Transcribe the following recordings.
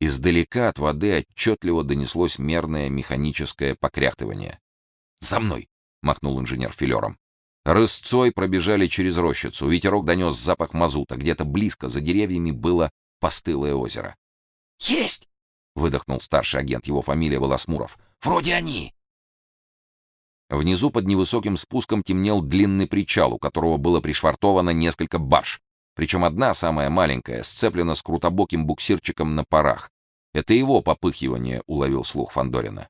Издалека от воды отчетливо донеслось мерное механическое покряхтывание. «За мной!» — махнул инженер филером. Рысцой пробежали через рощицу. Ветерок донес запах мазута. Где-то близко, за деревьями, было постылое озеро. «Есть!» — выдохнул старший агент. Его фамилия была Смуров. «Вроде они!» Внизу под невысоким спуском темнел длинный причал, у которого было пришвартовано несколько барж. Причем одна, самая маленькая, сцеплена с крутобоким буксирчиком на парах. Это его попыхивание уловил слух Фандорина.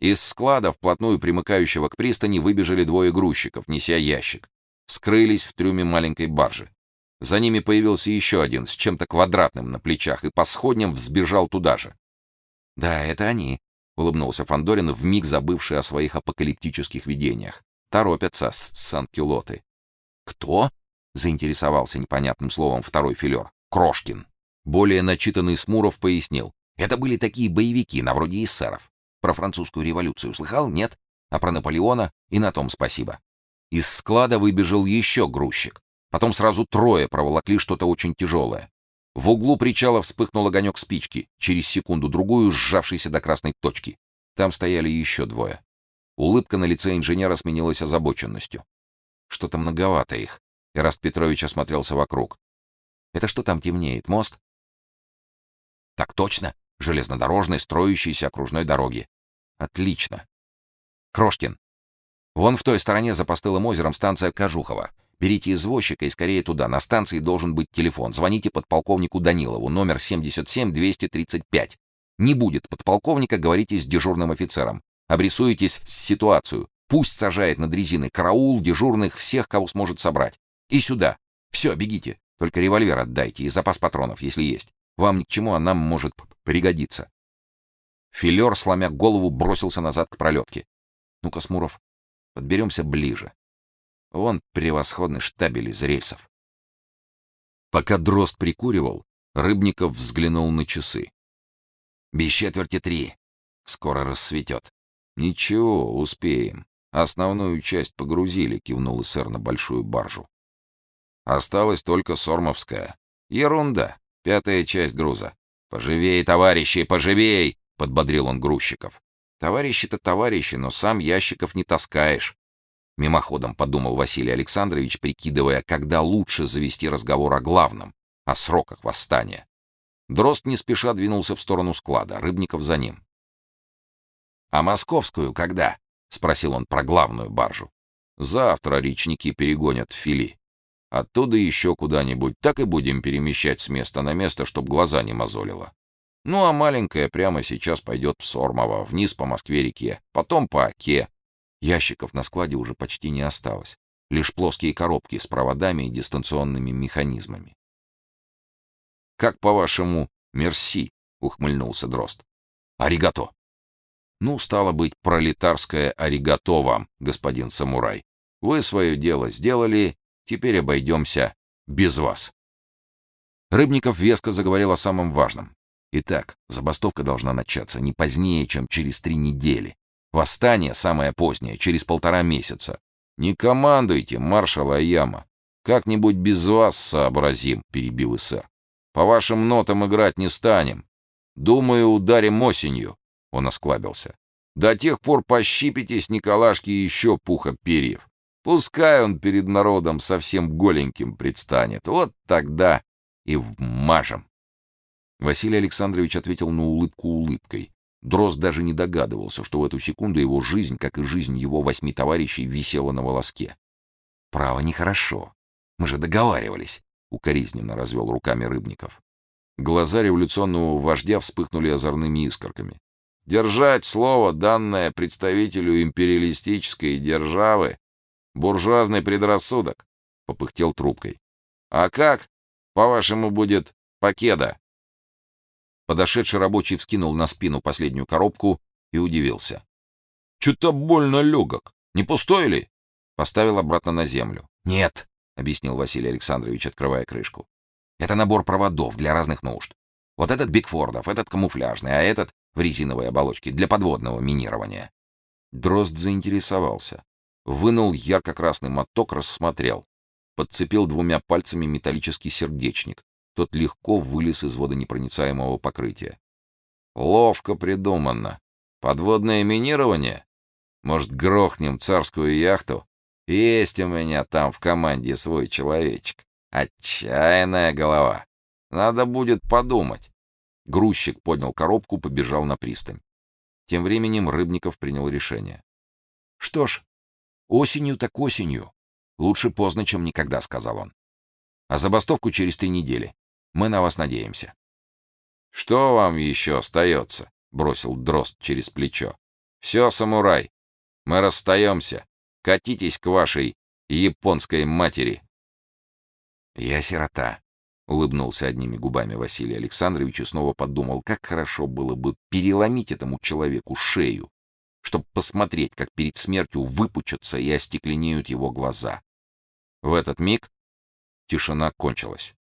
Из склада, вплотную примыкающего к пристани, выбежали двое грузчиков, неся ящик. Скрылись в трюме маленькой баржи. За ними появился еще один, с чем-то квадратным на плечах, и по сходням взбежал туда же. «Да, это они», — улыбнулся Фандорин, вмиг забывший о своих апокалиптических видениях. «Торопятся с Сан-Кюлоты». «Кто?» — заинтересовался непонятным словом второй филер. «Крошкин». Более начитанный Смуров пояснил. «Это были такие боевики, на вроде эсеров. Про французскую революцию слыхал? Нет? А про Наполеона? И на том спасибо. Из склада выбежал еще грузчик. Потом сразу трое проволокли что-то очень тяжелое. В углу причала вспыхнул огонек спички, через секунду-другую сжавшийся до красной точки. Там стояли еще двое. Улыбка на лице инженера сменилась озабоченностью. Что-то многовато их. Ираст Петрович осмотрелся вокруг. Это что там темнеет, мост? Так точно железнодорожной, строящейся окружной дороги. Отлично. Крошкин. Вон в той стороне за постылым озером станция Кожухова. Берите извозчика и скорее туда. На станции должен быть телефон. Звоните подполковнику Данилову, номер 77-235. Не будет подполковника, говорите с дежурным офицером. Обрисуйтесь ситуацию. Пусть сажает на дрезины караул, дежурных, всех, кого сможет собрать. И сюда. Все, бегите. Только револьвер отдайте и запас патронов, если есть. Вам ни к чему, а нам может пригодиться. Филер, сломя голову, бросился назад к пролетке. Ну-ка, подберемся ближе. Вон превосходный штабель из рельсов. Пока дрозд прикуривал, Рыбников взглянул на часы. «Без четверти три. Скоро рассветет». «Ничего, успеем. Основную часть погрузили», — кивнул сэр на большую баржу. «Осталась только Сормовская. Ерунда. Пятая часть груза. Поживей, товарищи, поживей, подбодрил он грузчиков. Товарищи-то товарищи, но сам ящиков не таскаешь. Мимоходом подумал Василий Александрович, прикидывая, когда лучше завести разговор о главном, о сроках восстания. Дрозд не спеша двинулся в сторону склада, Рыбников за ним. «А московскую когда?» — спросил он про главную баржу. «Завтра речники перегонят в Фили. Оттуда еще куда-нибудь, так и будем перемещать с места на место, чтобы глаза не мозолило. Ну а маленькая прямо сейчас пойдет в Сормово, вниз по Москве-реке, потом по Оке. Ящиков на складе уже почти не осталось. Лишь плоские коробки с проводами и дистанционными механизмами. «Как, по-вашему, мерси?» — ухмыльнулся Дрозд. «Аригато». «Ну, стало быть, пролетарское аригато вам, господин самурай. Вы свое дело сделали, Теперь обойдемся без вас. Рыбников веско заговорил о самом важном. Итак, забастовка должна начаться не позднее, чем через три недели. Восстание самое позднее, через полтора месяца. Не командуйте, маршал Аяма. Как-нибудь без вас сообразим, перебил сэр. По вашим нотам играть не станем. Думаю, ударим осенью. Он осклабился. До тех пор пощипитесь, Николашки, еще пуха перьев. Пускай он перед народом совсем голеньким предстанет. Вот тогда и вмажем. Василий Александрович ответил на улыбку улыбкой. Дрозд даже не догадывался, что в эту секунду его жизнь, как и жизнь его восьми товарищей, висела на волоске. «Право, нехорошо. Мы же договаривались», — укоризненно развел руками Рыбников. Глаза революционного вождя вспыхнули озорными искорками. «Держать слово, данное представителю империалистической державы, Буржуазный предрассудок, попыхтел трубкой. А как, по-вашему, будет покеда? Подошедший рабочий вскинул на спину последнюю коробку и удивился. Что-то больно легок. Не пустой ли? Поставил обратно на землю. Нет, объяснил Василий Александрович, открывая крышку. Это набор проводов для разных нужд. Вот этот Бигфордов, этот камуфляжный, а этот в резиновой оболочке для подводного минирования. Дрозд заинтересовался. Вынул ярко-красный моток, рассмотрел. Подцепил двумя пальцами металлический сердечник. Тот легко вылез из водонепроницаемого покрытия. Ловко придумано. Подводное минирование? Может, грохнем царскую яхту? Есть у меня там в команде свой человечек. Отчаянная голова. Надо будет подумать. Грузчик поднял коробку, побежал на пристань. Тем временем Рыбников принял решение. Что ж, осенью так осенью. Лучше поздно, чем никогда, сказал он. А забастовку через три недели. Мы на вас надеемся. Что вам еще остается? бросил Дрозд через плечо. Все, самурай. Мы расстаемся. Катитесь к вашей японской матери. Я сирота, улыбнулся одними губами Василий Александрович и снова подумал, как хорошо было бы переломить этому человеку шею, чтобы посмотреть, как перед смертью выпучатся и остекленеют его глаза. В этот миг тишина кончилась.